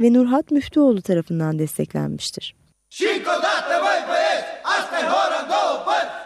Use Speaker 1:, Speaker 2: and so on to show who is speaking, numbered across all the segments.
Speaker 1: ve Nurhat Müftüoğlu tarafından desteklenmiştir. Cinco date voy pues, hasta hora do
Speaker 2: Tuna'nın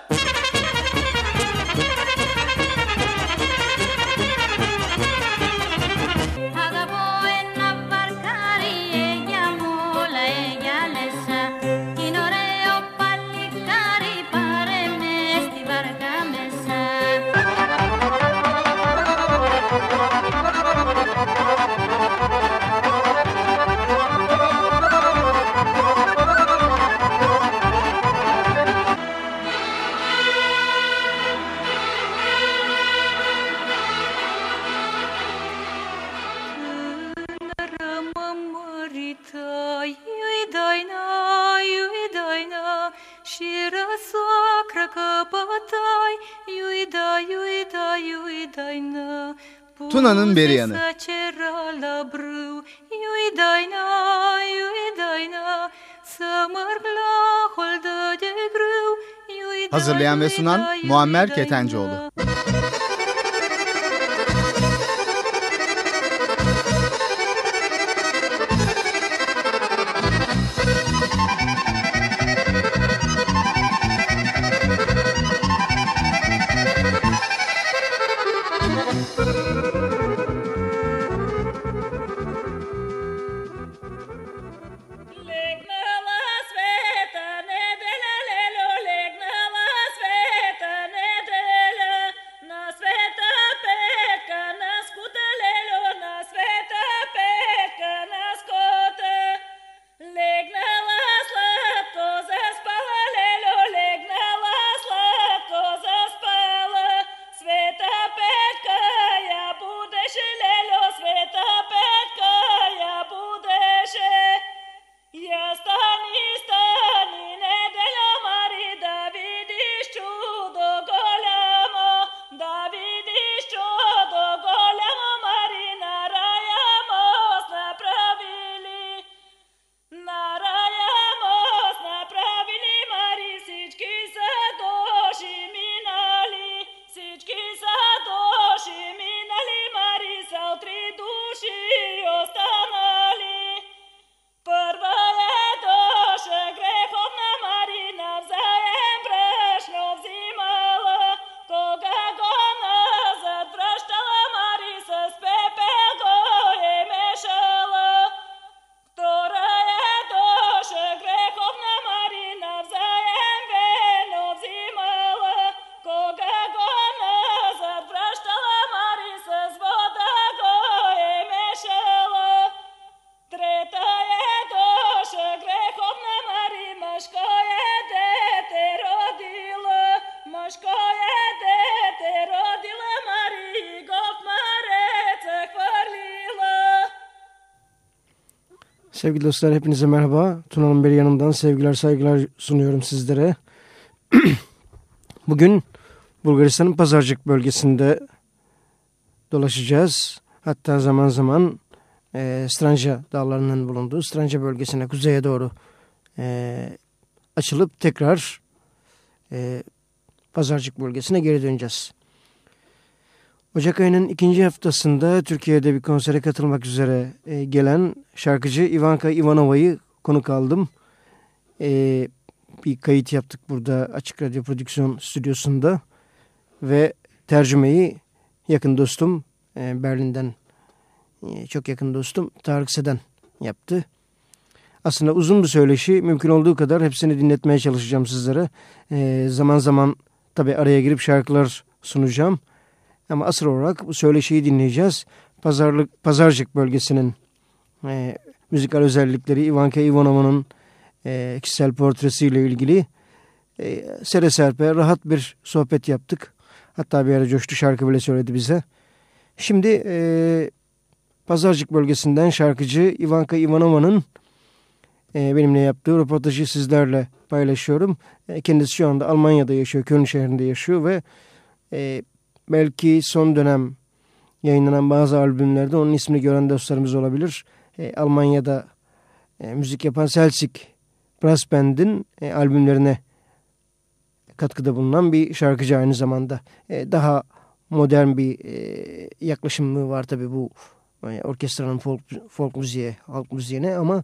Speaker 2: beri yanı. Hazırlayan ve sunan Muammer Ketencoğlu.
Speaker 3: Sevgili dostlar hepinize merhaba. Tuna'nın beri yanından sevgiler saygılar sunuyorum sizlere. Bugün Bulgaristan'ın Pazarcık bölgesinde dolaşacağız. Hatta zaman zaman e, Stranja dağlarının bulunduğu Stranja bölgesine kuzeye doğru e, açılıp tekrar e, Pazarcık bölgesine geri döneceğiz. Ocak ayının ikinci haftasında Türkiye'de bir konsere katılmak üzere e, gelen şarkıcı Ivanka Ivanova'yı konuk aldım. E, bir kayıt yaptık burada Açık Radyo Prodüksiyon Stüdyosu'nda ve tercümeyi yakın dostum e, Berlin'den çok yakın dostum Tarık Seden yaptı. Aslında uzun bir söyleşi mümkün olduğu kadar hepsini dinletmeye çalışacağım sizlere. Zaman zaman tabi araya girip şarkılar sunacağım. Ama asıl olarak bu söyleşiyi dinleyeceğiz. Pazarlık, Pazarcık bölgesinin e, müzikal özellikleri, Ivanka Ivanova'nın e, kişisel portresiyle ilgili e, sere serpe rahat bir sohbet yaptık. Hatta bir ara coştu şarkı bile söyledi bize. Şimdi e, Pazarcık bölgesinden şarkıcı Ivanka Ivanova'nın e, benimle yaptığı röportajı sizlerle paylaşıyorum. E, kendisi şu anda Almanya'da yaşıyor, Köln şehrinde yaşıyor ve e, belki son dönem yayınlanan bazı albümlerde onun ismini gören dostlarımız olabilir. E, Almanya'da e, müzik yapan Selsik Brass Band'in e, albümlerine katkıda bulunan bir şarkıcı aynı zamanda. E, daha modern bir e, yaklaşımı var tabii bu orkestranın folk, folk müziğe, halk müziğine ama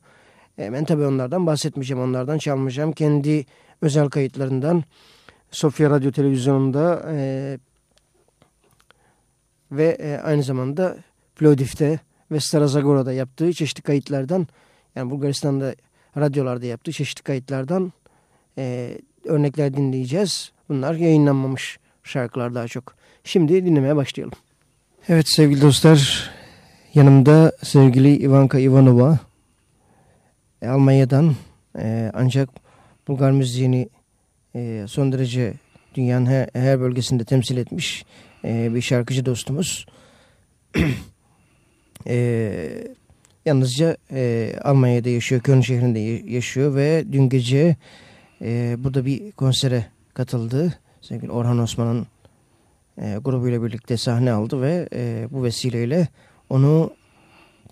Speaker 3: e, ben tabii onlardan bahsetmeyeceğim, onlardan çalmayacağım. Kendi özel kayıtlarından Sofya Radyo Televizyonu'nda e, ve e, aynı zamanda Plovdiv'de ve Starazagora'da yaptığı çeşitli kayıtlardan yani Bulgaristan'da radyolarda yaptığı çeşitli kayıtlardan e, örnekler dinleyeceğiz. Bunlar yayınlanmamış şarkılar daha çok. Şimdi dinlemeye başlayalım. Evet sevgili dostlar yanımda sevgili Ivanka Ivanova e, Almanya'dan e, ancak Bulgar müziğini e, son derece dünyanın her, her bölgesinde temsil etmiş e, bir şarkıcı dostumuz. e, yalnızca e, Almanya'da yaşıyor, Köln şehrinde yaşıyor ve dün gece e, burada bir konsere katıldı. Sevgili Orhan Osman'ın e, grubuyla birlikte sahne aldı ve e, bu vesileyle onu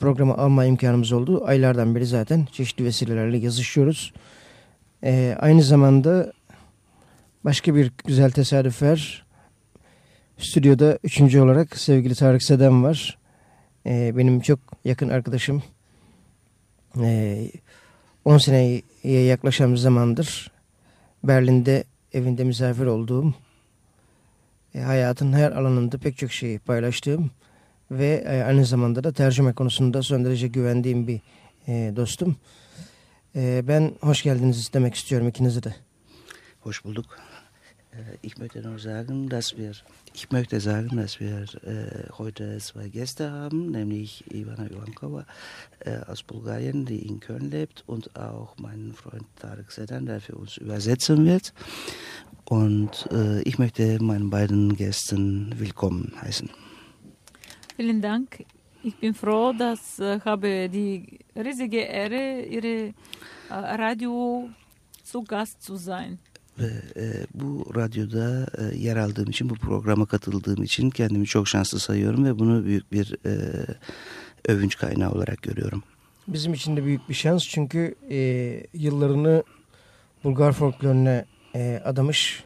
Speaker 3: programa alma imkanımız oldu. Aylardan beri zaten çeşitli vesilelerle yazışıyoruz. E, aynı zamanda başka bir güzel tesadüfler stüdyoda üçüncü olarak sevgili Tarık Sedem var. E, benim çok yakın arkadaşım. E, 10 seneye yaklaşan bir zamandır Berlin'de evinde misafir olduğum e, hayatın her alanında pek çok şeyi paylaştığım ve e, aynı zamanda da tercüme konusunda son derece güvendiğim bir e, dostum. E, ben hoş geldiniz demek istiyorum ikinizi de.
Speaker 4: Hoş bulduk. Ich möchte nur sagen, dass wir, ich möchte sagen, dass wir äh, heute zwei Gäste haben, nämlich Ivana Ivankova äh, aus Bulgarien, die in Köln lebt, und auch meinen Freund Tarek Sedan, der für uns übersetzen wird. Und äh, ich möchte meinen beiden Gästen willkommen heißen.
Speaker 2: Vielen Dank. Ich bin froh, dass ich habe die riesige Ehre, Ihre Radio zu Gast zu sein.
Speaker 4: Ve e, bu radyoda e, yer aldığım için, bu programa katıldığım için kendimi çok şanslı sayıyorum ve bunu büyük bir e, övünç kaynağı olarak görüyorum.
Speaker 3: Bizim için de büyük bir şans çünkü e, yıllarını Bulgar folkloruna e, adamış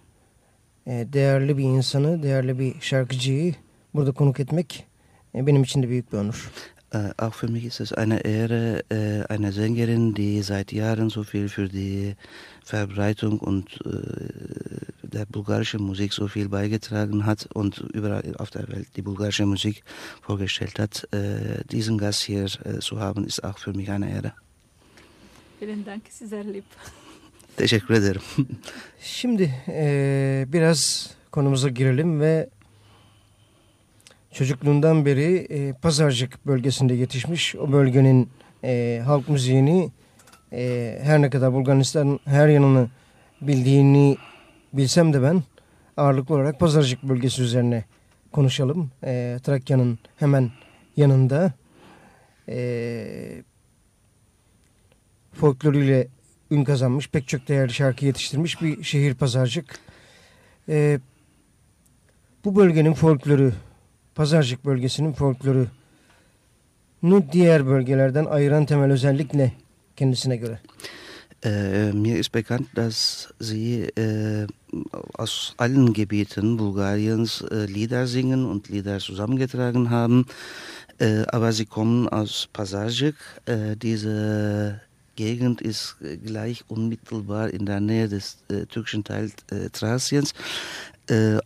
Speaker 3: e, değerli bir insanı, değerli bir şarkıcıyı burada konuk etmek e, benim için de büyük bir onur.
Speaker 4: Äh, auch für mich ist es eine Ehre, äh, eine Sängerin, die seit Jahren so viel für die Verbreitung und äh, der bulgarischen Musik so viel beigetragen hat und überall auf der Welt die bulgarische Musik vorgestellt hat. Äh, diesen Gast hier äh, zu haben, ist auch für mich eine Ehre.
Speaker 2: Vielen Dank, sehr lieb.
Speaker 4: Teşekkür ederim.
Speaker 3: Şimdi e, biraz konumuza girelim ve çocukluğundan beri e, Pazarcık bölgesinde yetişmiş. O bölgenin e, halk müziğini e, her ne kadar Bulgaristan her yanını bildiğini bilsem de ben ağırlıklı olarak Pazarcık bölgesi üzerine konuşalım. E, Trakya'nın hemen yanında e, folkloruyla ün kazanmış, pek çok değerli şarkı yetiştirmiş bir şehir Pazarcık. E, bu bölgenin folkloru Pazarcık bölgesinin folkloru diğer bölgelerden ayıran temel özellik ne kendisine göre?
Speaker 4: Äh, mir ist bekannt, dass Sie äh, aus allen Gebieten Bulgariens äh, Lieder singen und Lieder zusammengetragen haben, aber Sie kommen aus Pasajik. Diese Gegend ist gleich unmittelbar in der Nähe des türkischen Teils Thraciens.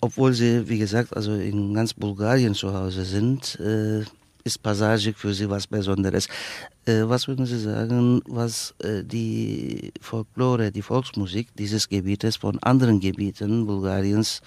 Speaker 4: Obwohl sie, wie gesagt, also in ganz Bulgarien zu Hause sind, ist Passagik für sie was Besonderes. Äh, was würden Sie sagen, was äh, die Folklore, die Volksmusik dieses Gebietes von anderen Gebieten Bulgariens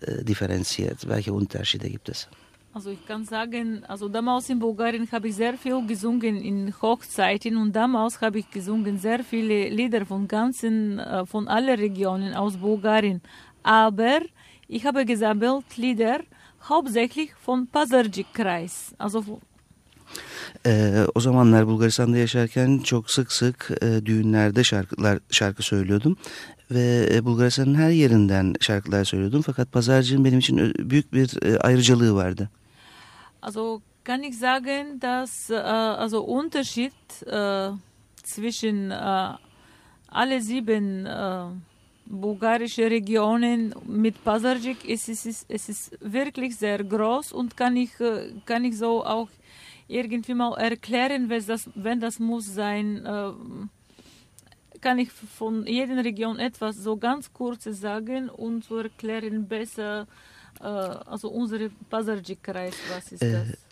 Speaker 4: äh, differenziert? Welche Unterschiede gibt es?
Speaker 2: Also ich kann sagen, also damals in Bulgarien habe ich sehr viel gesungen in Hochzeiten und damals habe ich gesungen sehr viele Lieder von ganzen, äh, von allen Regionen aus Bulgarien. Aber ich habe gesammelt Lieder hauptsächlich von Pazarcık-Kreis. Also
Speaker 4: Ee, o zamanlar Bulgaristan'da yaşarken çok sık sık e, düğünlerde şarkılar şarkı söylüyordum ve e, Bulgaristan'ın her yerinden şarkılar söylüyordum fakat pazarcığın benim için büyük bir e, ayrıcalığı vardı.
Speaker 2: Also kann ich sagen, dass äh, also Unterschied äh, zwischen äh, alle sieben äh, bulgarische Regionen mit Pazarcik, es ist, es ist wirklich sehr groß und kann ich, kann ich so auch irgendwie mal erklären, wenn das, wenn das muss sein. Äh, kann ich von jeder Region etwas so ganz kurz sagen und zu erklären besser, äh, also unsere Pazarcık-Kreis, was ist das?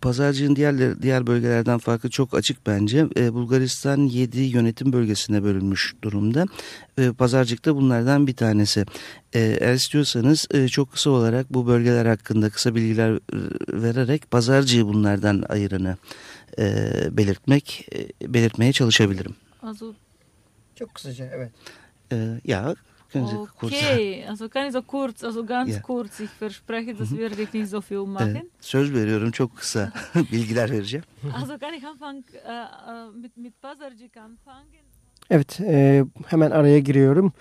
Speaker 4: Pazarcığın diğer diğer bölgelerden farkı çok açık bence. E, Bulgaristan 7 yönetim bölgesine bölünmüş durumda. E, Pazarcık da bunlardan bir tanesi. E, eğer istiyorsanız e, çok kısa olarak bu bölgeler hakkında kısa bilgiler e, vererek Pazarcığı bunlardan ayırını e, belirtmek e, belirtmeye çalışabilirim.
Speaker 2: Also,
Speaker 3: Çok kısaca evet.
Speaker 4: E, ya
Speaker 2: Okay, also kann ich so kurz, also ganz
Speaker 4: Ja.
Speaker 2: kurz, ich verspreche, das werde ich nicht so viel machen.
Speaker 4: söz veriyorum çok kısa bilgiler vereceğim.
Speaker 2: Also kann ich anfangen, mit, mit Pazarcık anfangen?
Speaker 3: Evet e, hemen araya giriyorum.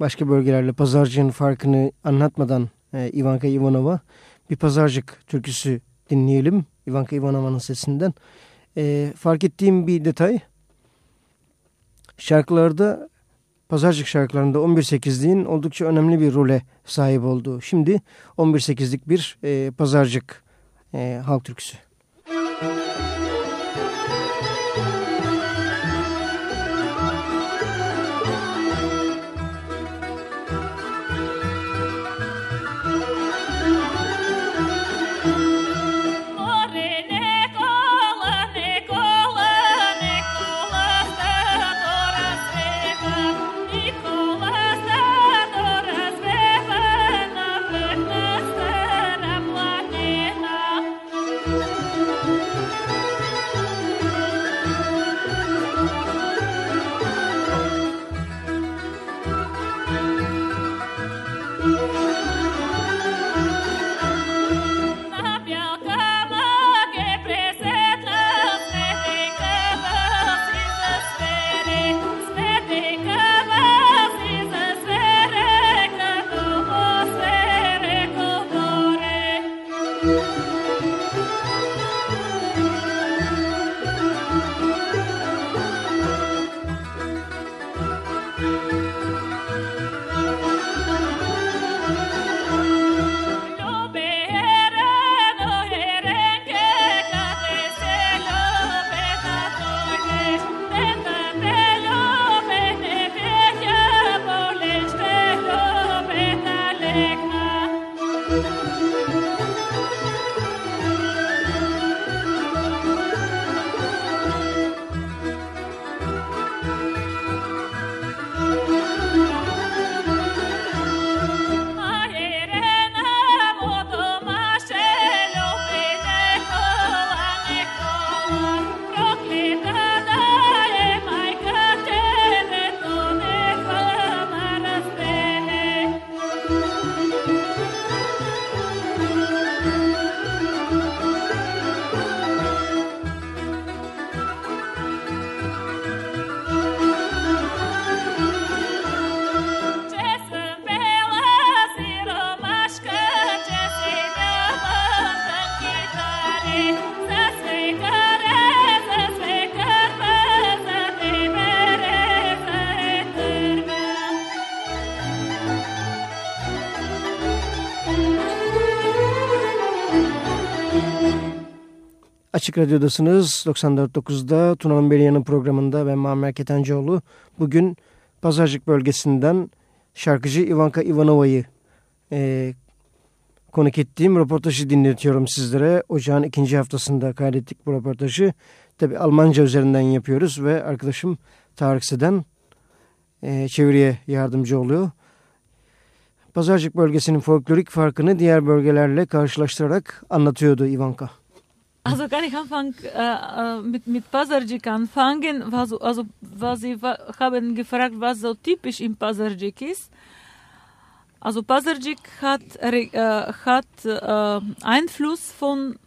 Speaker 3: Başka bölgelerle pazarcığın farkını anlatmadan e, Ivanka Ivanova bir pazarcık türküsü dinleyelim. Ivanka Ivanova'nın sesinden. E, fark ettiğim bir detay şarkılarda pazarcık şarkılarında 11-8'liğin oldukça önemli bir role sahip olduğu. Şimdi 11-8'lik bir e, pazarcık e, halk türküsü. Açık Radyo'dasınız. 94.9'da Tunan Beriyan'ın programında ben Muammer Ketencoğlu. Bugün Pazarcık bölgesinden şarkıcı Ivanka Ivanova'yı e, konuk ettiğim röportajı dinletiyorum sizlere. Ocağın ikinci haftasında kaydettik bu röportajı. Tabi Almanca üzerinden yapıyoruz ve arkadaşım Tarık Seden e, çeviriye yardımcı oluyor. Pazarcık bölgesinin folklorik farkını diğer bölgelerle karşılaştırarak anlatıyordu Ivanka.
Speaker 2: Also kann ich anfangen äh, mit, mit Pazarcık anfangen. Also, also was Sie haben gefragt, was so typisch im Pazarcık ist. Also Pazarcık hat, äh, hat äh, Einfluss von,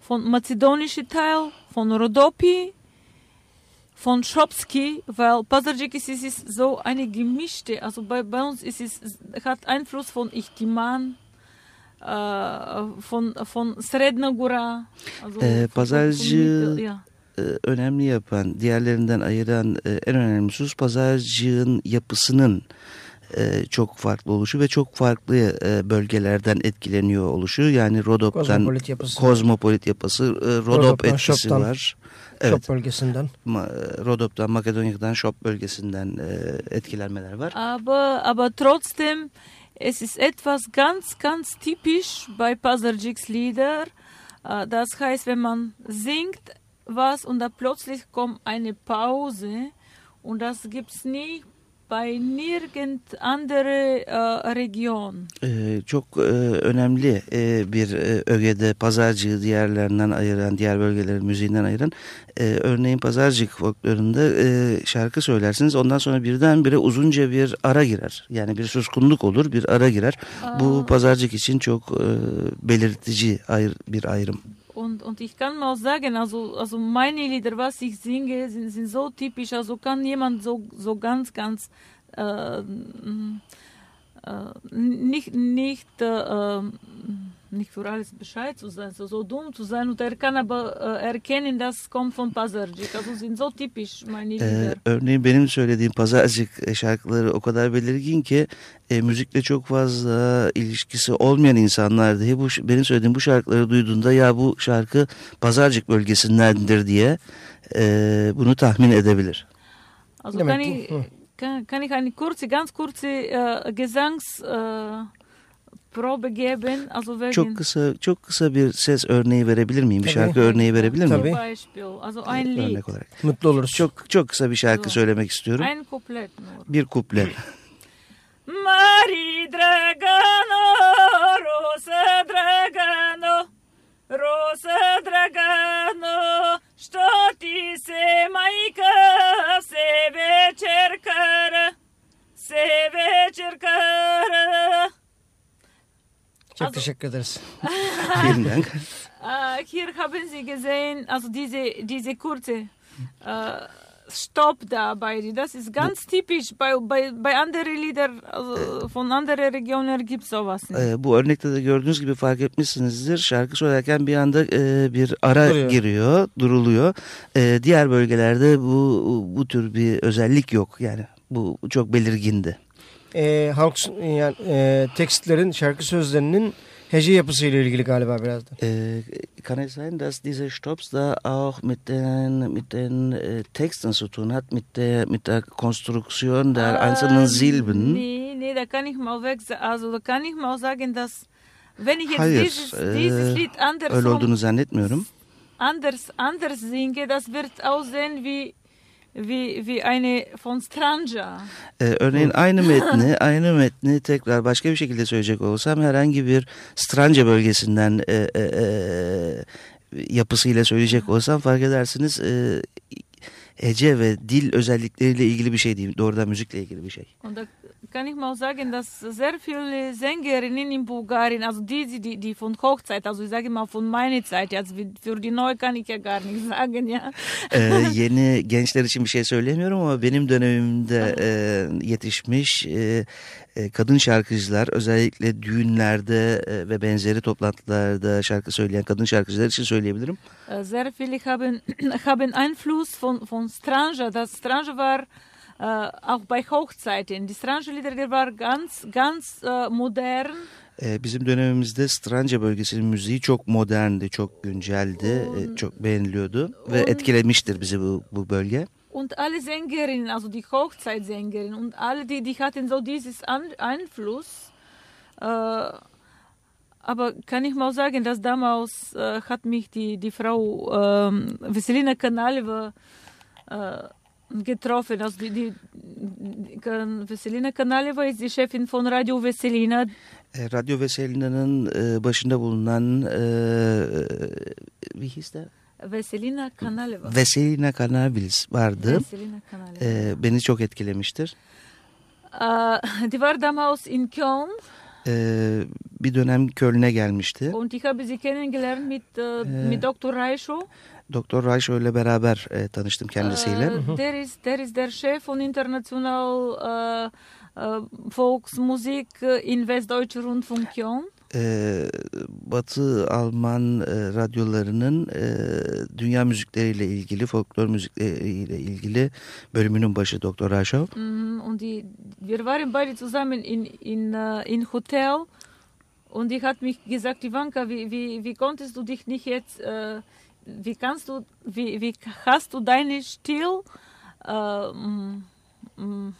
Speaker 2: von mazedonischen Teil, von Rodopi, von Schopski, weil Pazarcık ist, ist, so eine gemischte, also bei, bei uns ist es, hat Einfluss von Ihtiman, von, von Sredna Gura. Also
Speaker 4: Ee, pazarcı e, önemli yapan, diğerlerinden ayıran e, en önemli husus pazarcığın yapısının e, çok farklı oluşu ve çok farklı e, bölgelerden etkileniyor oluşu. Yani Rodop'tan
Speaker 3: Kozmopolit yapısı.
Speaker 4: kozmopolit yapısı, Rodop
Speaker 3: Rodop'tan,
Speaker 4: etkisi
Speaker 3: Şop'tan.
Speaker 4: var. Evet.
Speaker 3: Şop bölgesinden.
Speaker 4: Rodop'tan, Makedonya'dan, Şop bölgesinden etkilenmeler var.
Speaker 2: Aber, aber trotzdem, es ist etwas ganz, ganz typisch bei Pazarjiks Lieder. Äh, Das heißt, wenn man singt was und da plötzlich kommt eine Pause und das gibt's nie bei nirgend andere äh, Region.
Speaker 4: E, çok e, önemli e, bir e, ögede pazarcığı diğerlerinden ayıran, diğer bölgelerin müziğinden ayıran. E, örneğin pazarcık folklorunda e, şarkı söylersiniz. Ondan sonra birdenbire uzunca bir ara girer. Yani bir suskunluk olur, bir ara girer. Bu pazarcık için çok e, belirtici bir ayrım.
Speaker 2: Und, und ich kann mal sagen, also, also meine Lieder, was ich singe, sind, sind so typisch. Also kann jemand so, so ganz, ganz äh, äh, nicht, nicht, äh, nicht für alles Bescheid zu sein, so, so dumm zu sein. Und er kann aber äh, erkennen, das kommt von Pazarcık. Also sind so typisch meine
Speaker 4: Ee,
Speaker 2: Lieder.
Speaker 4: örneğin benim söylediğim pazarcık e, şarkıları o kadar belirgin ki e, müzikle çok fazla ilişkisi olmayan insanlar dahi bu benim söylediğim bu şarkıları duyduğunda ya bu şarkı pazarcık bölgesindendir diye e, bunu tahmin edebilir.
Speaker 2: Also
Speaker 3: Demek
Speaker 2: kann ich, kann, kann ich eine kurze, ganz kurze äh, Gesangs... Äh, Probe geben, also wegen
Speaker 4: Çok kısa çok kısa bir ses örneği verebilir miyim? Bir
Speaker 3: Tabii.
Speaker 4: şarkı örneği verebilir miyim?
Speaker 3: Tabii.
Speaker 2: Ein Lied,
Speaker 4: Örnek olarak.
Speaker 3: Mutlu oluruz.
Speaker 4: Çok çok kısa bir şarkı
Speaker 2: So.
Speaker 4: söylemek istiyorum.
Speaker 2: ein Couplet.
Speaker 4: Bir kuple.
Speaker 3: Teşekkür ederiz.
Speaker 4: Vielen Dank.
Speaker 2: Äh, hier haben Sie gesehen, also diese, diese kurze äh, Stopp da bei, das ist ganz typisch. Bei, bei, bei anderen Liedern also von anderen Regionen gibt es sowas nicht.
Speaker 4: Ee, bu örnekte de gördüğünüz gibi fark etmişsinizdir. Şarkı söylerken bir anda e, bir ara
Speaker 3: Duruyor.
Speaker 4: giriyor, duruluyor. E, diğer bölgelerde bu bu tür bir özellik yok. Yani bu çok belirgindi.
Speaker 3: Ee, halk yani e, tekstlerin, şarkı sözlerinin hece yapısıyla ilgili galiba biraz da.
Speaker 4: Äh, kann es sein, dass diese Stops da auch mit den, mit den äh, Texten zu tun hat, mit der, mit der Konstruktion der einzelnen
Speaker 2: Äh,
Speaker 4: Silben?
Speaker 2: Nee, nee, da kann ich mal weg, also da kann ich mal sagen, dass wenn ich jetzt
Speaker 4: Hayır,
Speaker 2: dieses,
Speaker 4: äh,
Speaker 2: dieses Lied
Speaker 4: öyle olduğunu zannetmiyorum.
Speaker 2: anders, anders singe, das wird aussehen wie, wie, wie eine von Stranja.
Speaker 4: Ee, örneğin aynı metni, aynı metni tekrar başka bir şekilde söyleyecek olsam herhangi bir Stranca bölgesinden e, e, e, yapısıyla söyleyecek olsam fark edersiniz e, hece ve dil özellikleriyle ilgili bir şey değil. Doğrudan müzikle ilgili bir şey.
Speaker 2: Und da kann ich mal sagen, dass sehr viele Sängerinnen in Bulgarien, also die, die, die von Hochzeit, also ich sage mal von meiner Zeit, jetzt für die neue kann ich ja gar nicht sagen, ja.
Speaker 4: Ee, yeni gençler için bir şey söylemiyorum ama benim dönemimde e, yetişmiş e, e, kadın şarkıcılar özellikle düğünlerde e, ve benzeri toplantılarda şarkı söyleyen kadın şarkıcılar için söyleyebilirim.
Speaker 2: Äh, Sehr viele haben, haben Einfluss von, von Stranja. Das Stranja war äh, auch bei Hochzeiten. Die Stranja-Lieder, der war ganz, ganz äh, modern.
Speaker 4: Ee, Bizim dönemimizde Stranca bölgesinin müziği çok moderndi, çok günceldi, e, çok beğeniliyordu ve etkilemiştir bizi bu, bu bölge.
Speaker 2: Und alle Sängerinnen, also die Hochzeitsängerinnen und alle, die, die hatten so dieses An Einfluss. Äh, aber kann ich mal sagen, dass damals äh, hat mich die, die Frau ähm, Veselina Kanaleva äh, getroffen. Also die, die, Veselina Kanaleva ist die Chefin von Radio Veselina.
Speaker 4: E, Radyo Veselina'nın e, başında bulunan e, wie hieß der?
Speaker 2: Veselina Kanaleva.
Speaker 4: Veselina Kanabils vardı.
Speaker 2: Veselina Kanaleva.
Speaker 4: E, beni çok etkilemiştir.
Speaker 2: Die war damals in Köln
Speaker 4: E, bir dönem Köln'e gelmişti.
Speaker 2: und ich habe sie kennengelernt mit, äh, mit Dr. Reischo.
Speaker 4: Doktor ile beraber e, tanıştım kendisiyle.
Speaker 2: Äh, der, ist, der ist der Chef von international äh, äh, Volksmusik äh, in Westdeutscher Rundfunk Köln.
Speaker 4: e, Batı Alman e, radyolarının e, dünya müzikleriyle ilgili, folklor müzikleriyle ilgili bölümünün başı Doktor Aşov.
Speaker 5: Mm, und die, wir waren beide zusammen in, in, uh, in Hotel und die hat mich gesagt, Ivanka, wie, wie, wie konntest du dich nicht jetzt, uh, wie kannst du, wie, wie hast du deine Stil uh, mm, mm,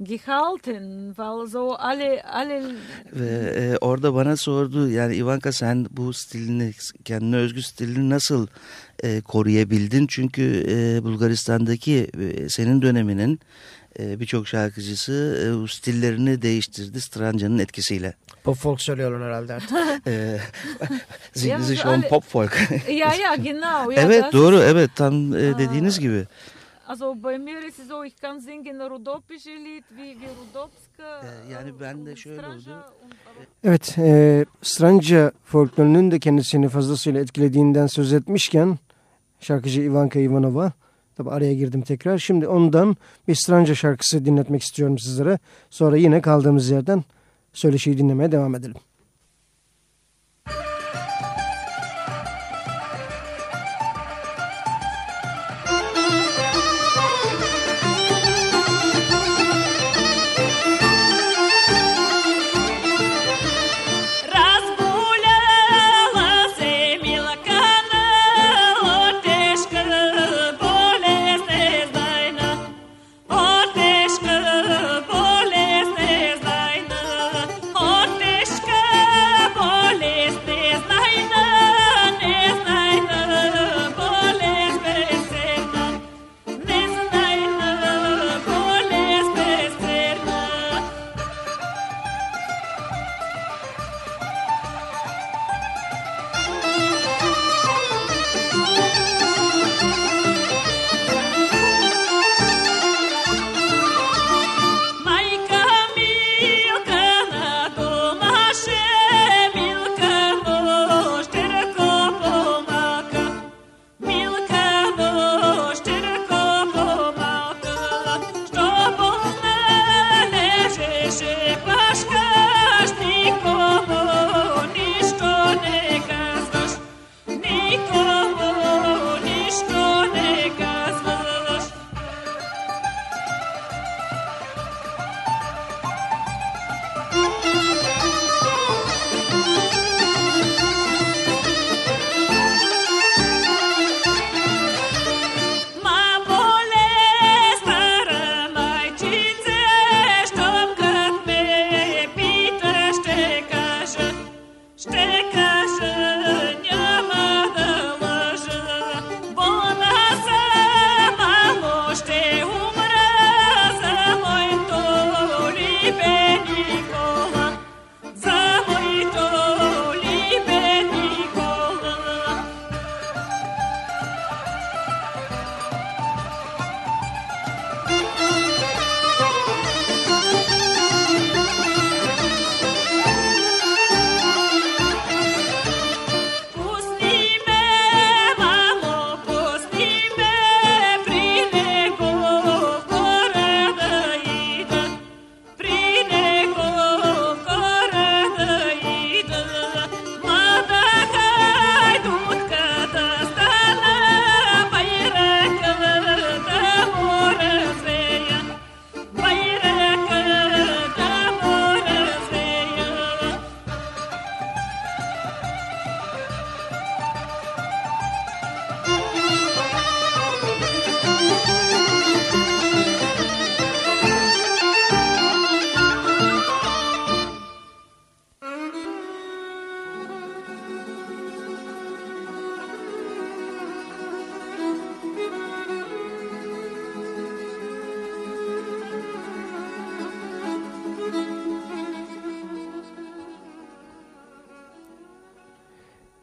Speaker 5: gehalten, weil so alle alle
Speaker 4: ve e, orada bana sordu yani Ivanka sen bu stilini kendine özgü stilini nasıl e, koruyabildin çünkü e, Bulgaristan'daki e, senin döneminin e, birçok şarkıcısı e, stillerini değiştirdi Stranca'nın etkisiyle.
Speaker 2: Pop folk söylüyorlar herhalde artık.
Speaker 4: Sie
Speaker 5: Ja,
Speaker 4: sich
Speaker 5: so
Speaker 4: on
Speaker 5: alle-
Speaker 4: pop folk.
Speaker 5: ja ja genau ja
Speaker 4: evet doğru evet tam e, dediğiniz gibi.
Speaker 5: Also bei mir ist es so, ich kann singen Rudopische Lied wie, wie Rudopska.
Speaker 4: Ee, yani ben de şöyle oldu.
Speaker 2: Evet, e, Stranca folklorunun da kendisini fazlasıyla etkilediğinden söz etmişken şarkıcı Ivanka Ivanova, tabi araya girdim tekrar. Şimdi ondan bir Stranca şarkısı dinletmek istiyorum sizlere. Sonra yine kaldığımız yerden söyleşiyi dinlemeye devam edelim.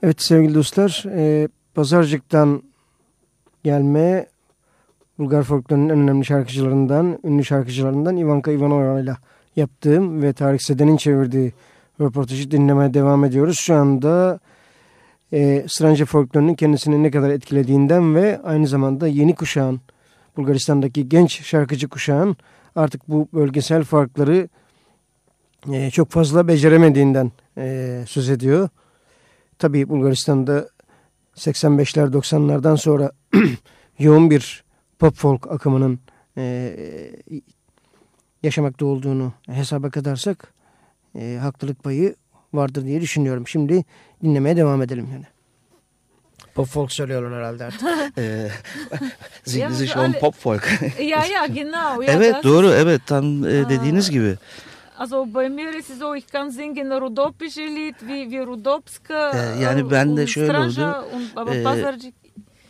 Speaker 2: Evet sevgili dostlar, e, Pazarcık'tan gelme Bulgar folklorunun en önemli şarkıcılarından, ünlü şarkıcılarından Ivanka Ivanova ile yaptığım ve Tarık Seden'in çevirdiği röportajı dinlemeye devam ediyoruz. Şu anda e, Stranca folklorunun kendisini ne kadar etkilediğinden ve aynı zamanda yeni kuşağın, Bulgaristan'daki genç şarkıcı kuşağın artık bu bölgesel farkları
Speaker 3: e, çok fazla beceremediğinden e, söz ediyor. Tabii Bulgaristan'da 85'ler 90'lardan sonra yoğun bir pop folk akımının e, yaşamakta olduğunu hesaba katarsak e, haklılık payı vardır diye düşünüyorum. Şimdi dinlemeye devam edelim yani. Pop folk söylüyorlar herhalde artık.
Speaker 4: Sie, schon
Speaker 2: alle-
Speaker 4: Popvolk.
Speaker 2: Ja, ja, genau. Ja,
Speaker 4: evet
Speaker 2: das
Speaker 4: doğru evet tam e, dediğiniz gibi.
Speaker 2: Also bei mir ist es so, ich kann singen rodopische Lied wie, wie Rodopska.
Speaker 4: Ee, yani ben de şöyle oldu,
Speaker 2: Und,
Speaker 4: ee,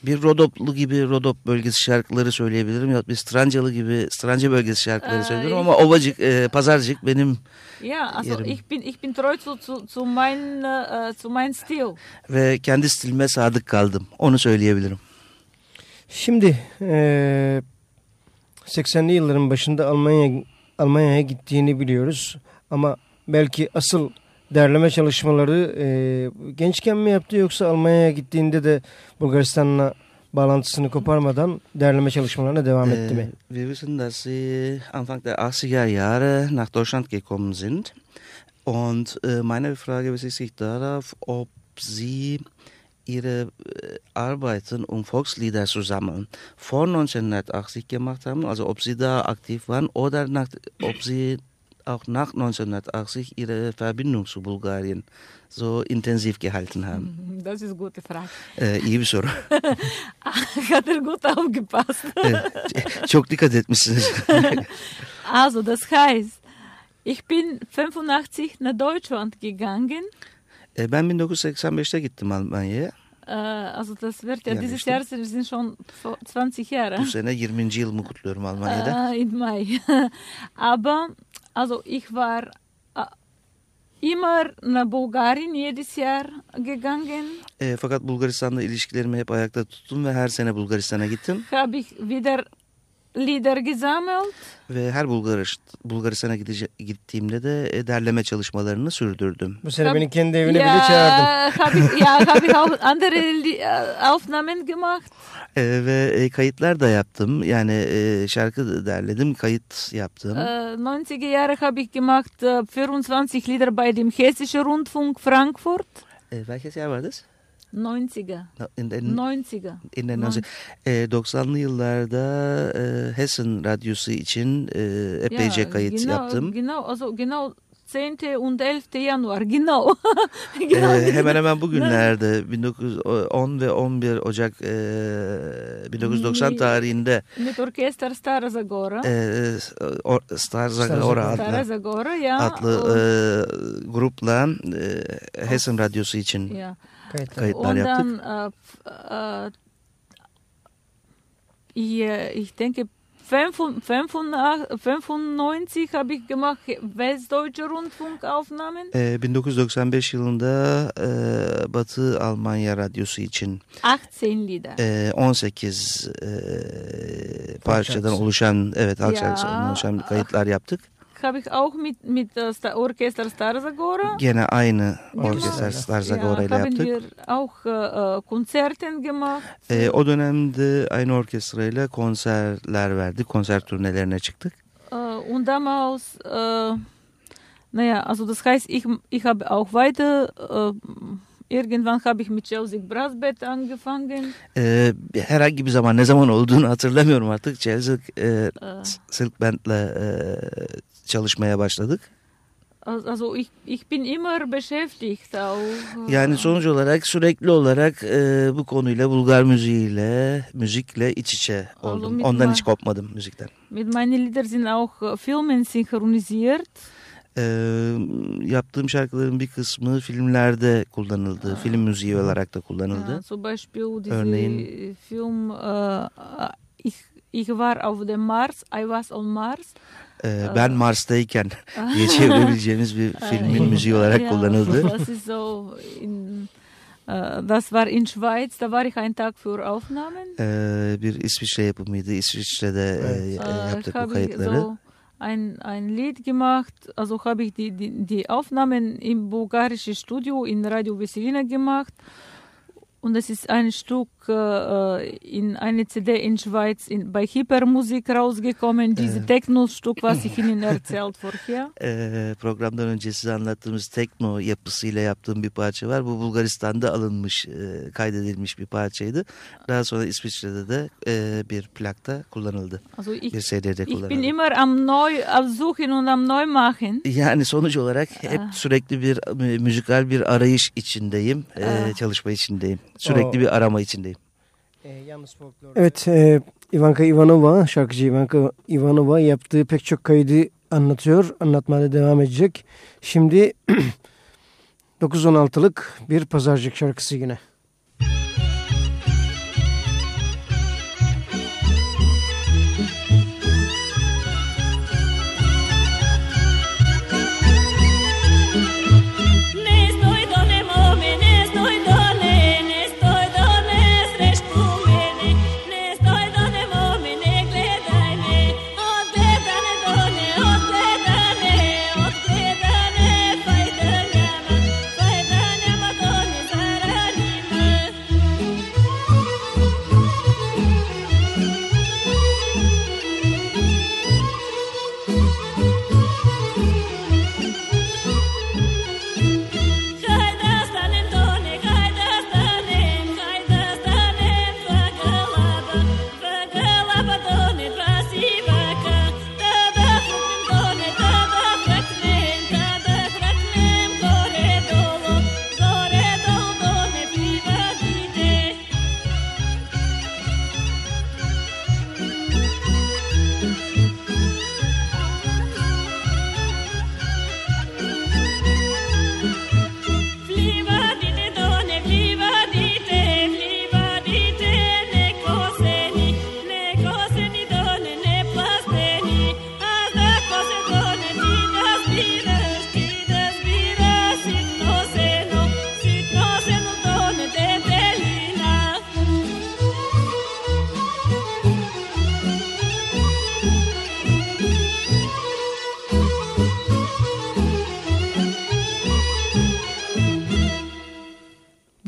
Speaker 4: Bir Rodoplu gibi Rodop bölgesi şarkıları söyleyebilirim. Ya bir Strancalı gibi Stranca bölgesi şarkıları
Speaker 2: Ee,
Speaker 4: söylüyorum ama Ovacık, e, Pazarcık benim
Speaker 2: ja, also
Speaker 4: Ihrem-
Speaker 2: ich bin, ich bin treu zu, zu, zu, mein, äh, zu mein Stil.
Speaker 4: ve kendi stilime sadık kaldım. Onu söyleyebilirim.
Speaker 3: Şimdi e, 80'li yılların başında Almanya Almanya'ya gittiğini biliyoruz. Ama belki asıl derleme çalışmaları e, gençken mi yaptı yoksa Almanya'ya gittiğinde de Bulgaristan'la bağlantısını koparmadan derleme çalışmalarına devam etti mi?
Speaker 4: Äh, wir wissen, dass Sie Anfang der 80er Jahre nach Deutschland gekommen sind. Und äh, meine Frage bezieht sich darauf, ob Sie Ihre äh, Arbeiten um Volkslieder zu sammeln vor 1980 gemacht haben, also ob Sie da aktiv waren oder nach, ob Sie auch nach 1980 Ihre Verbindung zu Bulgarien so intensiv gehalten haben.
Speaker 2: Das ist eine gute Frage.
Speaker 4: Äh, iyi bir soru.
Speaker 2: Hat er gut aufgepasst.
Speaker 4: Ee, Çok dikkat etmişsiniz.
Speaker 2: Also, das heißt, ich bin 85 nach Deutschland gegangen.
Speaker 4: E, ben 1985'te gittim Almanya'ya.
Speaker 2: Also, das wird ja,
Speaker 4: Ja,
Speaker 2: dieses. Jahr sind schon vor 20 Jahre.
Speaker 4: Bu sene 20. yılımı kutluyorum Almanya'da.
Speaker 2: İn Mai. Aber, also, ich war immer nach Bulgarien jedes Jahr gegangen.
Speaker 4: E, fakat Bulgaristan'la ilişkilerimi hep ayakta tuttum ve her sene Bulgaristan'a gittim.
Speaker 2: Habe ich wieder Lieder gesammelt.
Speaker 4: Ve her Bulgar Bulgaristan'a gittiğimde de e, derleme çalışmalarını sürdürdüm.
Speaker 3: Bu sene beni kendi evine bile çağırdın.
Speaker 2: ich, ja, habe ich auch andere äh, Aufnahmen gemacht.
Speaker 4: E, ve e, kayıtlar da yaptım. Yani e, şarkı derledim, kayıt yaptım.
Speaker 2: Äh, 90er Jahre habe ich gemacht äh, 24 Lieder bei dem Hessischen Rundfunk Frankfurt.
Speaker 4: E, welches Jahr war das?
Speaker 2: 90er.
Speaker 4: In den,
Speaker 2: 90er.
Speaker 4: in den
Speaker 2: Neun-
Speaker 4: e, 90'lı yıllarda e, Hessen Radyosu için e, epeyce kayıt
Speaker 2: genau,
Speaker 4: yaptım.
Speaker 2: Genau, also genau 10. und 11. Januar, genau. genau.
Speaker 4: Ee, hemen hemen bugünlerde 1910 ve 11 Ocak e, 1990
Speaker 2: Mi-
Speaker 4: tarihinde
Speaker 2: Mit Orchester Stara Zagora.
Speaker 4: e, o, Star Zagora
Speaker 3: Zagora.
Speaker 2: Stara
Speaker 4: adlı,
Speaker 2: Zagora, ja.
Speaker 4: adlı e, grupla e, Hessen Radyosu için
Speaker 2: ja.
Speaker 3: Kayıtlar.
Speaker 4: kayıtlar
Speaker 2: Und
Speaker 4: yaptık.
Speaker 2: dann, äh, f- äh, ich, denke, 95, 95 habe ich gemacht Westdeutsche Rundfunkaufnahmen.
Speaker 4: E, 1995 yılında e, Batı Almanya Radyosu için
Speaker 2: 18 Lieder.
Speaker 4: e, 18 e, parçadan oluşan evet halk şarkısından oluşan kayıtlar yaptık.
Speaker 2: Habe ich auch mit, mit Sta- Orchester Stara Zagora.
Speaker 4: Gene aynı
Speaker 2: Genau.
Speaker 4: orkestra Star Zagora
Speaker 2: ja,
Speaker 4: ile
Speaker 2: haben
Speaker 4: yaptık.
Speaker 2: wir auch äh, äh, Konzerten gemacht.
Speaker 4: Ee, o dönemde aynı orkestrayla konserler verdik. Konser turnelerine çıktık.
Speaker 2: Äh, und damals, äh, naja, also das heißt, ich, ich habe auch weiter, äh, irgendwann habe ich mit Chelsea Brassband angefangen.
Speaker 4: Ee, herhangi bir zaman ne zaman olduğunu hatırlamıyorum artık. Chelsea e, Silk Band'le e, çalışmaya başladık.
Speaker 2: also ich, ich bin immer beschäftigt auch.
Speaker 4: Yani sonuç olarak sürekli olarak e, bu konuyla Bulgar müziğiyle, müzikle iç içe oldum.
Speaker 2: mit
Speaker 4: Ondan hiç kopmadım müzikten.
Speaker 2: Mit meinen Liedern sind auch äh, Filmen synchronisiert.
Speaker 4: Ee, yaptığım şarkıların bir kısmı filmlerde kullanıldı. Film müziği olarak da kullanıldı.
Speaker 2: Ja, zum Beispiel diese
Speaker 4: Örneğin-
Speaker 2: Film äh, ich, ich war auf dem Mars, I was on Mars.
Speaker 4: Ee, ben Mars'tayken diye çevirebileceğimiz bir filmin müziği olarak kullanıldı.
Speaker 2: Das äh, das war in Schweiz, da war ich einen Tag für Aufnahmen.
Speaker 4: Ee, bir İsviçre yapımıydı. İsviçre'de e,
Speaker 3: Evet.
Speaker 4: e, yaptık bu kayıtları.
Speaker 2: so ein, ein Lied gemacht, also habe ich die, die, die Aufnahmen im bulgarischen Studio in Radio Veselina gemacht. Und es ist ein Stück in eine CD in Schweiz in, bei Hypermusik rausgekommen. Diese Techno-Stück, was ich Ihnen erzählt vorher.
Speaker 4: Ee, programdan önce size anlattığımız tekno yapısıyla yaptığım bir parça var. Bu Bulgaristan'da alınmış, e, kaydedilmiş bir parçaydı. Daha sonra İsviçre'de de e, bir plakta kullanıldı.
Speaker 2: Also ich,
Speaker 4: Bir CD'de
Speaker 2: ich bin
Speaker 4: kullanıldı.
Speaker 2: immer am Neu, Suchen und am Neumachen.
Speaker 4: Yani sonuç olarak hep sürekli bir e, müzikal bir arayış içindeyim, e,
Speaker 2: Ah.
Speaker 4: çalışma içindeyim. Sürekli
Speaker 3: O-
Speaker 4: bir arama içindeyim.
Speaker 3: Evet, e, Ivanka Ivanova, şarkıcı Ivanka Ivanova yaptığı pek çok kaydı anlatıyor. Anlatmaya devam edecek. Şimdi 9-16'lık bir pazarcık şarkısı yine.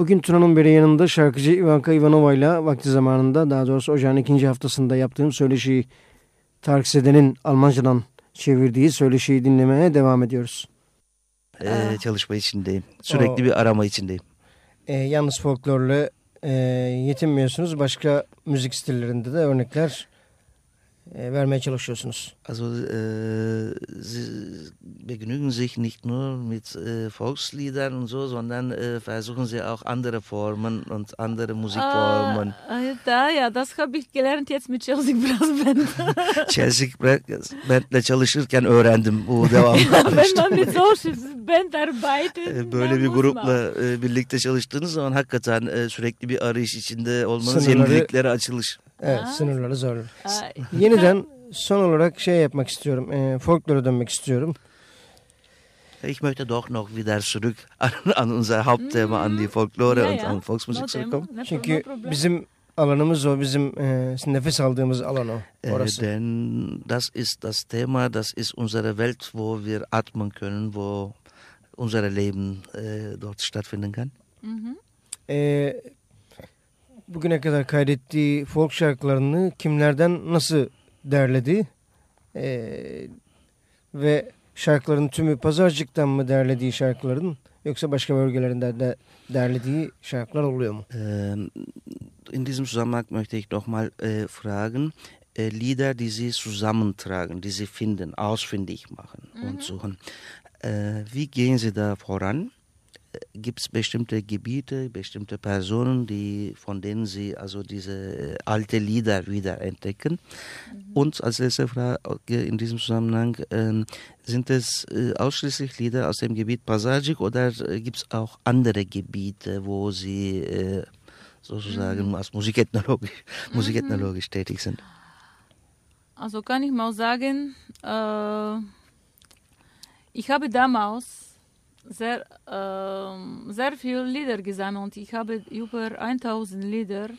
Speaker 3: Bugün Tuna'nın beri yanında şarkıcı Ivanka Ivanova ile vakti zamanında daha doğrusu ocağın ikinci haftasında yaptığım söyleşiyi Tarık Seden'in Almancadan çevirdiği söyleşiyi dinlemeye devam ediyoruz.
Speaker 4: E, çalışma içindeyim. Sürekli
Speaker 3: O-
Speaker 4: bir arama içindeyim.
Speaker 3: E, yalnız folklorla e, yetinmiyorsunuz. Başka müzik stillerinde de örnekler vermeye çalışıyorsunuz.
Speaker 4: Also äh, sie begnügen sich nicht nur mit äh, Volksliedern und so, sondern äh, versuchen sie auch andere Formen und andere Musikformen.
Speaker 2: Äh, da, ja, das habe ich gelernt jetzt mit Chelsea Brass Band.
Speaker 4: Chelsea Band'le çalışırken öğrendim bu devamlı.
Speaker 2: Wenn man mit solchen Band arbeitet,
Speaker 4: Ee, Böyle bir grupla e, birlikte çalıştığınız zaman hakikaten e, sürekli bir arayış içinde olmanız
Speaker 3: Sınırları-
Speaker 4: yeniliklere açılış.
Speaker 3: Evet,
Speaker 2: Aa.
Speaker 3: sınırları zorlu.
Speaker 2: Äh,
Speaker 3: Yeniden son olarak şey yapmak istiyorum. E, folklora dönmek istiyorum.
Speaker 4: Ich möchte doch noch wieder zurück an, unser Hauptthema, an die Folklore
Speaker 2: Ja,
Speaker 4: und
Speaker 2: ja.
Speaker 4: an Volksmusik zurückkommen.
Speaker 3: Çünkü bizim alanımız o. Bizim e, nefes aldığımız alan o. Orası.
Speaker 4: denn das ist das Thema, das ist unsere Welt, wo wir atmen können, wo unser Leben äh, dort stattfinden kann.
Speaker 3: E, bugüne kadar kaydettiği folk şarkılarını kimlerden nasıl derledi? E, ve şarkıların tümü Pazarcık'tan mı derlediği şarkıların yoksa başka bölgelerinden de derlediği şarkılar oluyor mu?
Speaker 4: Ähm, in diesem Zusammenhang möchte ich noch mal äh, fragen, äh, Lieder, die Sie zusammentragen, die Sie finden, ausfindig machen und suchen. Äh, wie gehen Sie da voran? Äh, Gibt es bestimmte Gebiete, bestimmte Personen, die, von denen Sie also diese äh, alte Lieder wieder entdecken? Und als letzte Frage in diesem Zusammenhang, ähm, sind es äh, ausschließlich Lieder aus dem Gebiet Passagic oder äh, gibt es auch andere Gebiete, wo Sie äh, sozusagen als musikethnologisch, musikethnologisch tätig sind?
Speaker 2: Also kann ich mal sagen, äh, ich habe damals sehr, ähm, sehr viele Lieder gesammelt. Ich habe über 1000 Lieder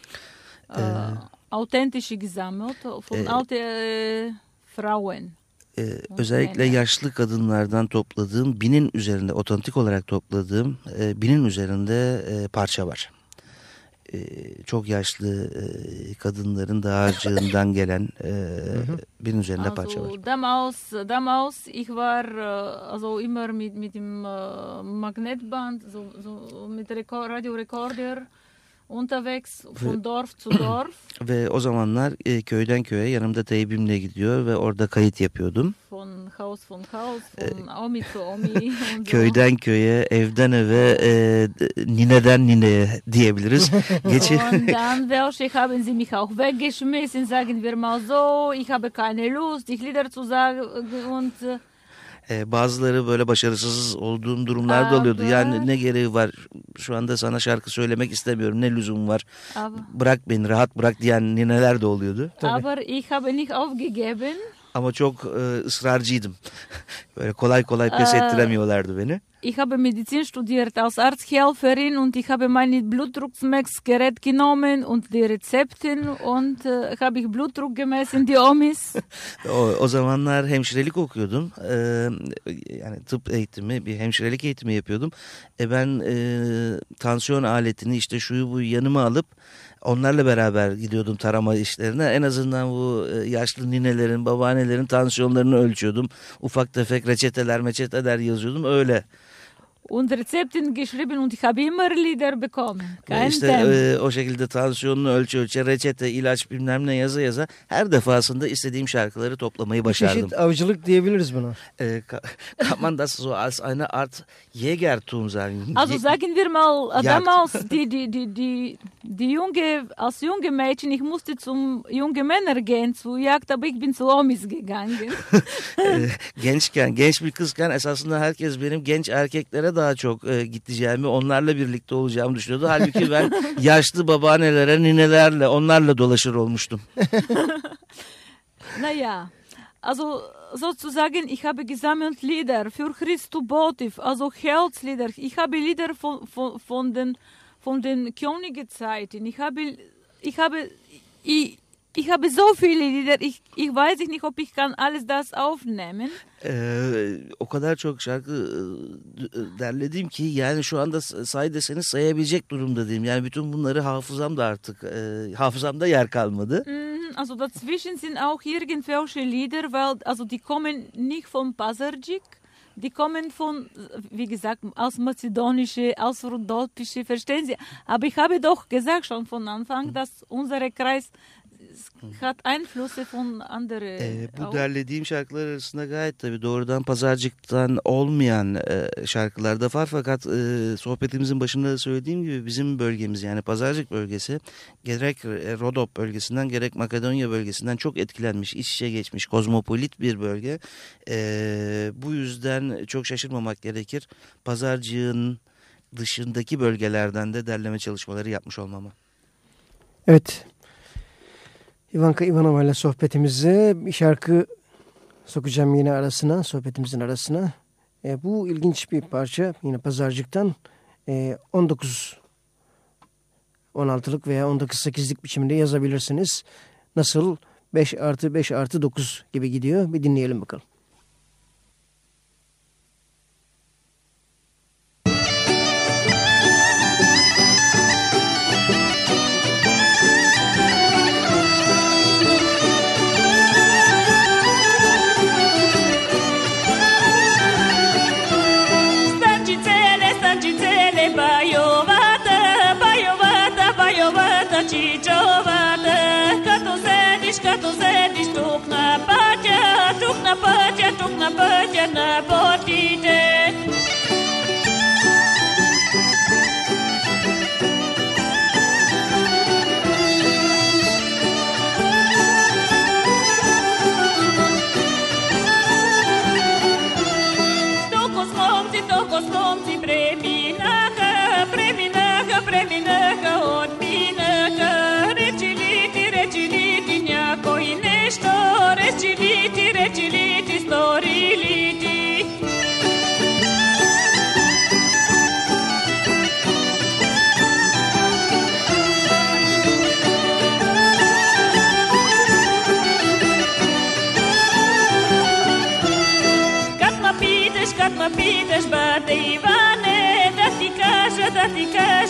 Speaker 2: äh, authentische gesammelt von
Speaker 4: Äh,
Speaker 2: alten äh, Frauen.
Speaker 4: Ee, özellikle yaşlı kadınlardan topladığım binin üzerinde otantik olarak topladığım e, binin üzerinde e, parça var. E, çok yaşlı e, kadınların dağarcığından gelen e, birinin üzerinde parça var.
Speaker 2: Also damals, damals, ich war äh, also immer mit, mit dem äh, Magnetband, so, so mit Rekord, Radiorekorder unterwegs von Dorf zu Dorf,
Speaker 4: Ve o zamanlar e, köyden köye yanımda teybimle gidiyor ve orada kayıt yapıyordum.
Speaker 2: von Haus von Haus, von Omi zu Omi.
Speaker 4: Köyden köye, evden eve, e, nineden nineye diyebiliriz. Geçi
Speaker 2: Und dann welche haben sie mich auch weggeschmissen, sagen wir mal so, ich habe keine Lust, dich Lieder zu sagen und äh,
Speaker 4: E, bazıları böyle başarısız olduğum durumlar da oluyordu. Yani ne gereği var şu anda sana şarkı söylemek istemiyorum ne lüzum var.
Speaker 2: aber,
Speaker 4: Bırak beni rahat bırak diyen nineler de oluyordu.
Speaker 2: aber ich habe nicht aufgegeben.
Speaker 4: Ama çok e, ısrarcıydım. böyle kolay kolay pes
Speaker 2: Aa.
Speaker 4: ettiremiyorlardı beni.
Speaker 2: Ich habe Medizin studiert als Arzthelferin und ich habe mein Blutdruckmessgerät genommen und die Rezepten und äh, habe ich Blutdruck gemessen, die Omis.
Speaker 4: O, o zamanlar hemşirelik okuyordum. E, yani tıp eğitimi, bir hemşirelik eğitimi yapıyordum. E ben e, tansiyon aletini işte şuyu bu yanıma alıp onlarla beraber gidiyordum tarama işlerine. En azından bu e, yaşlı ninelerin, babaannelerin tansiyonlarını ölçüyordum. Ufak tefek reçeteler, meçeteler yazıyordum. Öyle.
Speaker 2: Und Rezepten geschrieben und ich habe immer Lieder bekommen. Kein
Speaker 4: işte e, o şekilde tansiyonunu ölçe ölçe reçete, ilaç bilmem ne yaza yaza her defasında istediğim şarkıları toplamayı başardım.
Speaker 3: Çeşit avcılık diyebiliriz buna.
Speaker 4: Ka- kann man das so als eine Art Jägertum sagen?
Speaker 2: Also sagen wir mal, äh, damals die, die, die, die, die junge, als junge Mädchen, ich musste zum junge Männer gehen zur Jagd, aber ich bin zu Omis gegangen.
Speaker 4: Ee, gençken, genç bir kızken esasında herkes benim genç erkeklere daha çok e, gideceğimi, onlarla birlikte olacağımı düşünüyordu. Halbuki ben yaşlı babaannelere, ninelerle, onlarla dolaşır olmuştum.
Speaker 2: Naja, also sozusagen, ich habe gesammelt Lieder für Christo Botiv, also Herzlieder. Ich habe Lieder von, von, von den, von den Königezeiten. Ich habe, ich habe, ich, ich habe so viele Lieder, ich, ich weiß nicht, ob ich kann alles das aufnehmen.
Speaker 4: Ee, o kadar çok şarkı e, derledim ki yani şu anda say deseniz sayabilecek durumda değilim. Yani bütün bunları hafızamda artık, e, hafızamda yer kalmadı.
Speaker 2: Mhm, Also dazwischen sind auch irgendwelche Lieder, weil also die kommen nicht von Pazardzhik, die kommen von, wie gesagt, aus mazedonische, aus rhodopische, verstehen Sie? Aber ich habe doch gesagt schon von Anfang, dass unser Kreis hat Einflüsse von anderen.
Speaker 4: Ee, bu
Speaker 2: auch.
Speaker 4: derlediğim şarkılar arasında gayet tabii doğrudan pazarcıktan olmayan e, şarkılar da var. Fakat e, sohbetimizin başında da söylediğim gibi bizim bölgemiz yani pazarcık bölgesi gerek e, Rodop bölgesinden gerek Makedonya bölgesinden çok etkilenmiş, iç içe geçmiş, kozmopolit bir bölge. E, bu yüzden çok şaşırmamak gerekir. Pazarcığın dışındaki bölgelerden de derleme çalışmaları yapmış olmama.
Speaker 3: Evet. Ivanka Ivanova ile sohbetimize bir şarkı sokacağım yine arasına, sohbetimizin arasına. E, bu ilginç bir parça yine pazarcıktan e, 19 16'lık veya 19-8'lik biçiminde yazabilirsiniz. Nasıl 5 artı 5 artı 9 gibi gidiyor. Bir dinleyelim bakalım.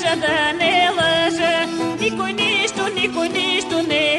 Speaker 6: лъжа, да не лъжа. Никой нищо, никой нищо не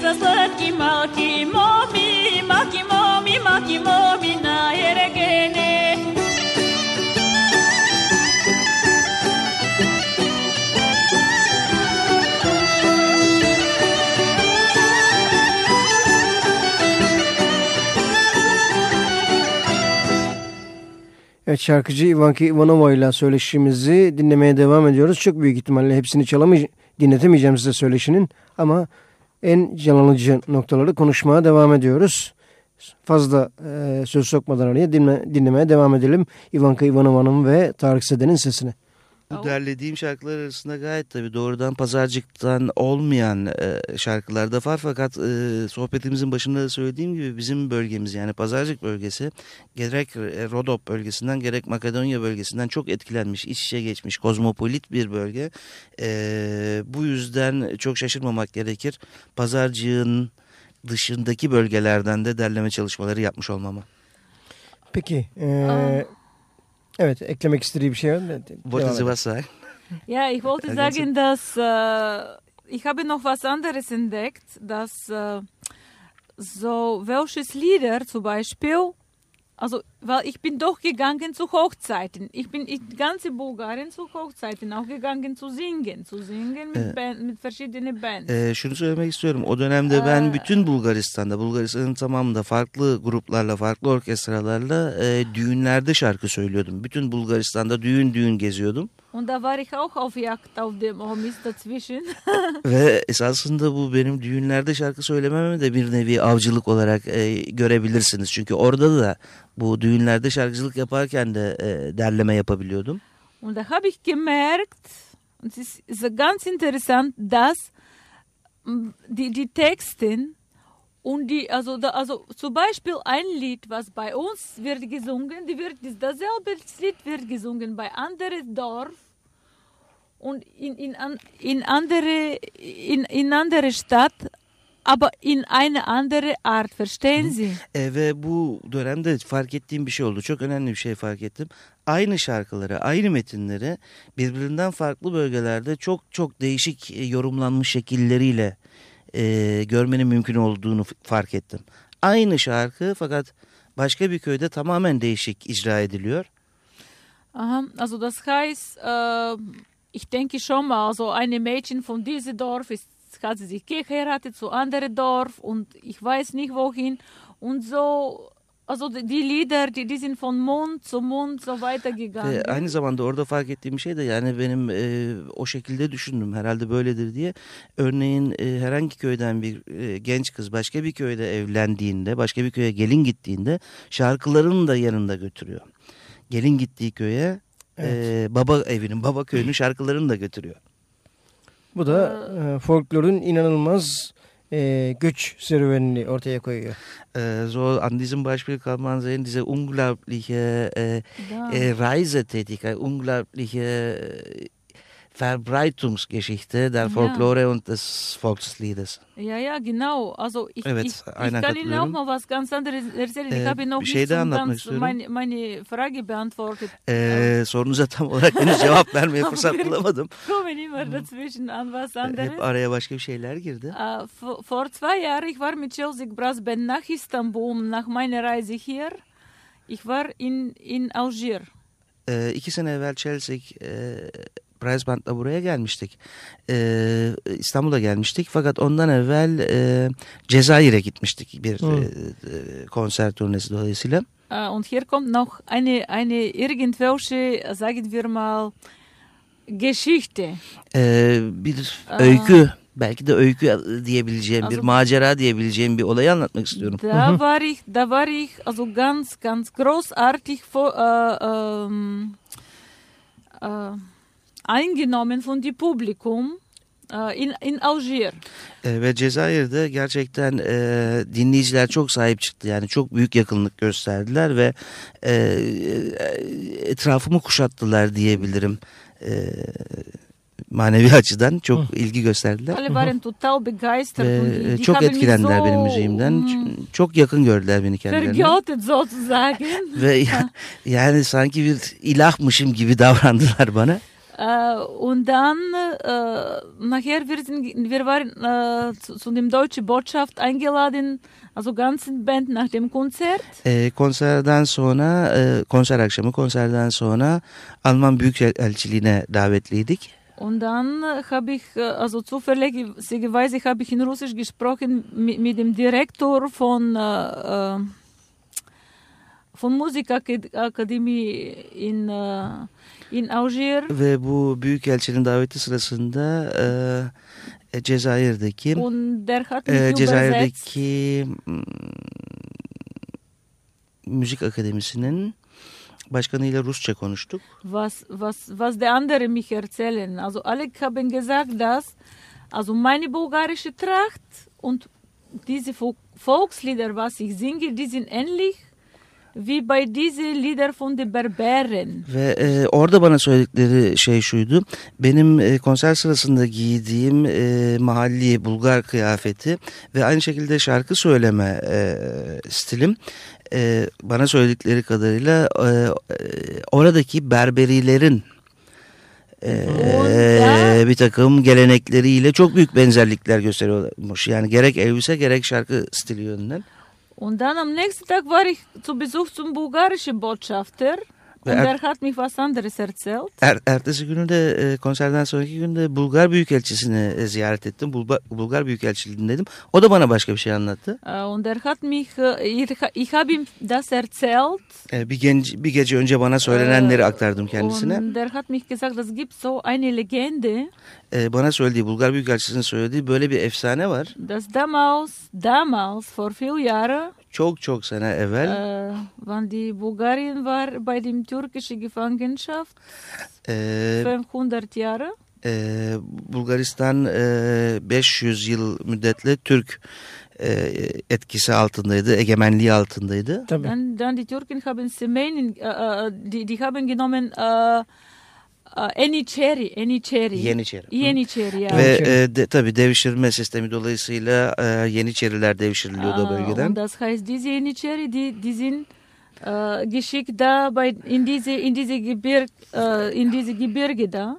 Speaker 6: za slatki malki momi, maki momi, maki momi na eregene.
Speaker 3: Evet şarkıcı Ivanka Ivanova ile söyleşimizi dinlemeye devam ediyoruz. Çok büyük ihtimalle hepsini çalamayacağım dinletemeyeceğim size söyleşinin ama en canlanıcı noktaları konuşmaya devam ediyoruz. Fazla e, söz sokmadan araya dinle, dinlemeye devam edelim Ivanka Ivanova'nın ve Tarık Seden'in sesini.
Speaker 4: Bu derlediğim şarkılar arasında gayet tabii doğrudan pazarcıktan olmayan e, şarkılar da var. Fakat e, sohbetimizin başında da söylediğim gibi bizim bölgemiz yani pazarcık bölgesi gerek e, Rodop bölgesinden gerek Makedonya bölgesinden çok etkilenmiş, iç içe geçmiş, kozmopolit bir bölge. E, bu yüzden çok şaşırmamak gerekir. Pazarcığın dışındaki bölgelerden de derleme çalışmaları yapmış olmama.
Speaker 3: Peki e, evet eklemek istediği bir şey var mı?
Speaker 4: Wollte
Speaker 3: Devam
Speaker 4: Sie was sagen?
Speaker 2: Ja, ich wollte sagen, dass äh, ich habe noch was anderes entdeckt, dass äh, so welches Lieder zum Beispiel, also weil ich bin doch gegangen zu Hochzeiten. Ich bin in ganze Bulgarien zu Hochzeiten auch gegangen zu singen, zu singen mit,
Speaker 4: Äh.
Speaker 2: Band, mit verschiedenen Bands.
Speaker 4: Ee, şunu söylemek istiyorum. O dönemde ben
Speaker 2: Aa.
Speaker 4: bütün Bulgaristan'da, Bulgaristan'ın tamamında farklı gruplarla, farklı orkestralarla e, düğünlerde şarkı söylüyordum. Bütün Bulgaristan'da düğün düğün geziyordum.
Speaker 2: Und da war ich auch auf Jagd auf dem Homis dazwischen.
Speaker 4: Ve esasında bu benim düğünlerde şarkı söylememe de bir nevi avcılık olarak e, görebilirsiniz. Çünkü orada da bu düğünlerde şarkıcılık yaparken de e, derleme yapabiliyordum.
Speaker 2: Und da habe ich gemerkt, es ist, ganz interessant, dass die, die Texten und die, also, da, also zum Beispiel ein Lied, was bei uns wird gesungen, die wird, dasselbe Lied wird gesungen bei anderem Dorf und in, in, in andere, in, in andere Stadt, aber in eine andere Art, verstehen Sie?
Speaker 4: E, ve bu dönemde fark ettiğim bir şey oldu. Çok önemli bir şey fark ettim. Aynı şarkıları, aynı metinleri birbirinden farklı bölgelerde çok çok değişik e, yorumlanmış şekilleriyle e, görmenin mümkün olduğunu fark ettim. Aynı şarkı fakat başka bir köyde tamamen değişik icra ediliyor.
Speaker 2: Aha, also das heißt, äh, ich denke schon mal, also eine Mädchen von diesem Dorf ist, hat sie sich geheiratet zu anderem Dorf und ich weiß nicht wohin und so, also die die Lieder, die, die sind von Mund zu Mund so weitergegangen.
Speaker 4: Ve aynı zamanda orada fark ettiğim şey de yani benim e, o şekilde düşündüm herhalde böyledir diye. Örneğin e, herhangi köyden bir e, genç kız başka bir köyde evlendiğinde başka bir köye gelin gittiğinde şarkılarını da yanında götürüyor. Gelin gittiği köye e, baba evinin baba köyünün şarkılarını da götürüyor.
Speaker 3: Bu da e, folklorun inanılmaz e, göç serüvenini ortaya koyuyor.
Speaker 4: E, so an diesem Beispiel kann man sehen diese unglaubliche e,
Speaker 2: Da.
Speaker 4: äh, Reisetätigkeit, unglaubliche äh, Verbreitungsgeschichte der
Speaker 2: Ja.
Speaker 4: Folklore und des Volksliedes.
Speaker 2: Ja, ja, genau. Also ich, ich, ich kann Ihnen auch mal was ganz anderes erzählen.
Speaker 4: Äh,
Speaker 2: ich habe noch nicht so ganz meine, meine Frage beantwortet.
Speaker 4: Ee, sorunuza tam olarak henüz cevap vermeye fırsat bulamadım.
Speaker 2: Kommen immer dazwischen an was anderes.
Speaker 4: Hep araya başka bir şeyler girdi.
Speaker 2: Äh, vor, zwei Jahren, ich war mit Chelsea Brass Band nach Istanbul, nach meiner Reise hier. Ich war in, in Algier.
Speaker 4: Ee, iki sene evvel Chelsea e, Prize Band'la buraya gelmiştik. Ee, İstanbul'a gelmiştik fakat ondan evvel e, Cezayir'e gitmiştik bir
Speaker 3: Hı.
Speaker 4: e, e, konser turnesi dolayısıyla.
Speaker 2: Äh, und hier kommt noch eine, eine irgendwelche, sagen wir mal, Geschichte.
Speaker 4: Ee, bir
Speaker 2: Aa.
Speaker 4: öykü belki de öykü diyebileceğim bir macera diyebileceğim bir olayı anlatmak istiyorum.
Speaker 2: Da war ich, da war ich also ganz, ganz großartig vor, äh, ähm, äh, eingenommen von dem Publikum äh, in, in Algier.
Speaker 4: Ee, ve Cezayir'de gerçekten e, dinleyiciler çok sahip çıktı. Yani çok büyük yakınlık gösterdiler ve e, e, etrafımı kuşattılar diyebilirim. E, manevi açıdan çok ilgi gösterdiler. Ve e, çok etkilendiler benim müziğimden. Ç- Çok yakın gördüler beni kendilerine. Ve ya- yani sanki bir ilahmışım gibi davrandılar bana.
Speaker 2: Äh, und dann, äh, nachher, wir, sind, wir waren äh, zu, zu dem Deutsche Botschaft eingeladen, also ganzen Band nach dem Konzert.
Speaker 4: E, konserden sonra, e, konser akşamı konserden sonra Alman Büyükelçiliğine davetliydik.
Speaker 2: Und dann äh, habe ich, äh, also zufälligerweise habe ich in Russisch gesprochen mit, mit dem Direktor von, äh, äh, von Musikakademie in, äh, in Algier.
Speaker 4: Ve bu Büyükelçinin daveti sırasında e, e, Cezayir'deki e. Cezayir'deki mm, müzik akademisinin başkanıyla Rusça konuştuk.
Speaker 2: was, was, was der andere mich erzählen. Also alle haben gesagt, dass also meine bulgarische Tracht und diese Volkslieder, was ich singe, die sind ähnlich wie bei diesen Lieder von den Berberen.
Speaker 4: Ve e, orada bana söyledikleri şey şuydu. Benim e, konser sırasında giydiğim e, mahalli Bulgar kıyafeti ve aynı şekilde şarkı söyleme e, stilim e, bana söyledikleri kadarıyla e, e, oradaki Berberilerin e,
Speaker 2: Onda-
Speaker 4: bir takım gelenekleriyle çok büyük benzerlikler gösteriyormuş. Yani gerek elbise gerek şarkı stili yönünden.
Speaker 2: Und dann am nächsten Tag war ich zu Besuch zum bulgarischen Botschafter und
Speaker 4: Wer-
Speaker 2: der hat mich was anderes erzählt.
Speaker 4: Er, ertesi günü de e, konserden sonraki günde Bulgar Büyükelçisini e, ziyaret ettim. Bulba, Bulgar Büyükelçiliğindeydim. O da bana başka bir şey anlattı.
Speaker 2: Äh, Und er hat mich, ich, habe ihm das erzählt
Speaker 4: E, bir, genç, bir gece önce bana söylenenleri aktardım kendisine.
Speaker 2: Und der hat mich gesagt, es gibt so eine Legende,
Speaker 4: E, bana söylediği, Bulgar Büyükelçisi'nin söylediği böyle bir efsane var.
Speaker 2: dass damals, damals, vor vielen Jahren,
Speaker 4: Çok çok sene evvel
Speaker 2: äh, wann die Bulgarien war bei dem türkischen Gefangenschaft,
Speaker 4: e,
Speaker 2: 500 Jahre,
Speaker 4: e, Bulgaristan e, 500 yıl müddetle Türk e, etkisi altındaydı, egemenliği altındaydı.
Speaker 3: Tabii.
Speaker 2: dann, dann die Türken haben Semenen, äh, äh, die, die haben genommen äh, Enicheri, Enicheri.
Speaker 4: Yeniçeri.
Speaker 2: Yeniçeri, ja.
Speaker 4: Ve
Speaker 3: Yeniçeri.
Speaker 4: e, de, tabii devşirme sistemi dolayısıyla e, Yeniçeriler devşiriliyordu o
Speaker 2: Ah,
Speaker 4: bölgeden.
Speaker 2: Und das heißt, diese Yenicheri, die, die sind äh, geschickt da bei, in diese, in diese Gebirg, äh, in diese Gebirge da.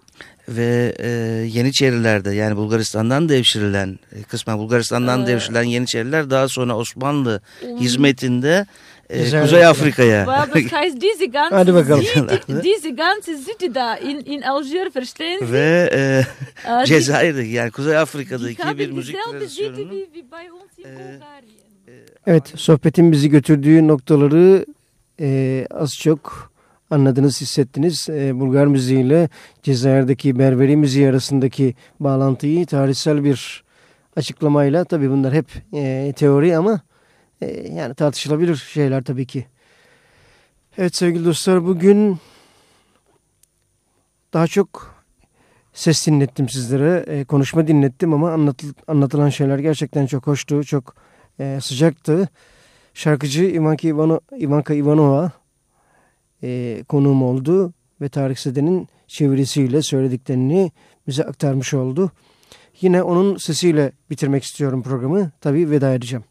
Speaker 4: Ve e, Yeniçeriler de yani Bulgaristan'dan devşirilen, e, kısmen Bulgaristan'dan
Speaker 2: Ee,
Speaker 4: devşirilen Yeniçeriler daha sonra Osmanlı hizmetinde e,
Speaker 3: Güzel.
Speaker 4: Kuzey Afrika'ya
Speaker 2: Aber das heißt, diese ganze,
Speaker 3: Hadi bakalım.
Speaker 2: City, diese ganze City da in, in Algier, verstehen Sie?
Speaker 4: ve e,
Speaker 2: die,
Speaker 4: Cezayir'deki yani Kuzey
Speaker 2: die
Speaker 4: Afrika'daki bir müzik
Speaker 2: dieselbe City
Speaker 4: tradisyonunu
Speaker 2: wie, wie bei uns in
Speaker 4: Äh,
Speaker 2: Bulgarien.
Speaker 3: Evet, sohbetin bizi götürdüğü noktaları e, az çok anladınız, hissettiniz. E, Bulgar müziğiyle Cezayir'deki Berberi müziği arasındaki bağlantıyı tarihsel bir açıklamayla, tabii bunlar hep e, teori ama e, yani tartışılabilir şeyler tabii ki. Evet sevgili dostlar bugün daha çok ses dinlettim sizlere, e, konuşma dinlettim ama anlatıl- anlatılan şeyler gerçekten çok hoştu, çok e, sıcaktı. Şarkıcı Ivanka, Ivano, Ivanka Ivanova e, konuğum oldu ve Tarık Seden'in çevirisiyle söylediklerini bize aktarmış oldu. Yine onun sesiyle bitirmek istiyorum programı. Tabii veda edeceğim.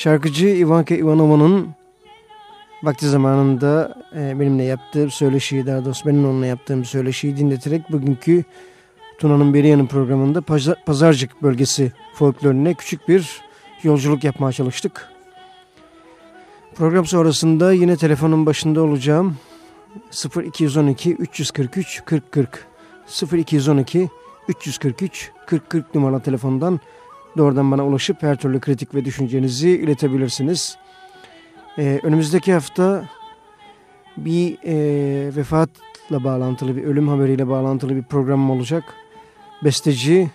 Speaker 3: Şarkıcı Ivanka Ivanova'nın vakti zamanında e, benimle yaptığı söyleşiyi daha doğrusu benim onunla yaptığım söyleşiyi dinleterek bugünkü Tuna'nın Beriyan'ın programında Pazarcık bölgesi folklorine küçük bir yolculuk yapmaya çalıştık. Program sonrasında yine telefonun başında olacağım. 0212 343 4040 0212 343 4040 numaralı telefondan doğrudan bana ulaşıp her türlü kritik ve düşüncenizi iletebilirsiniz. Ee, önümüzdeki hafta bir e, vefatla bağlantılı bir ölüm haberiyle bağlantılı bir programım olacak. Besteci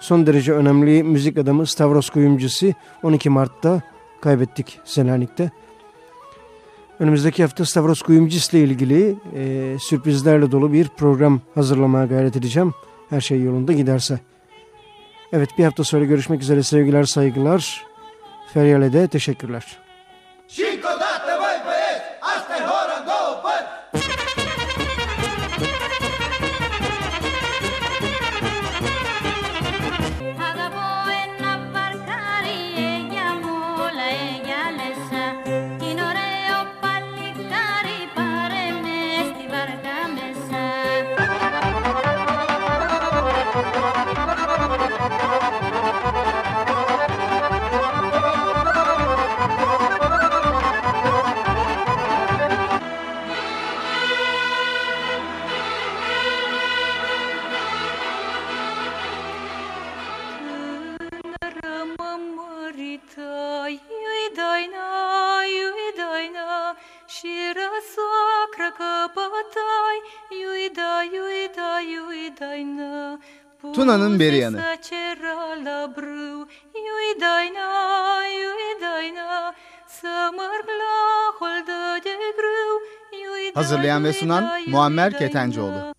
Speaker 3: son derece önemli müzik adamı Stavros Kuyumcusu 12 Mart'ta kaybettik Selanik'te. Önümüzdeki hafta Stavros Kuyumcusu ile ilgili e, sürprizlerle dolu bir program hazırlamaya gayret edeceğim. Her şey yolunda giderse. Evet bir hafta sonra görüşmek üzere sevgiler saygılar. Feryal'e de teşekkürler.
Speaker 7: Tuna'nın beri yanı. Hazırlayan ve sunan Muammer Ketencoğlu.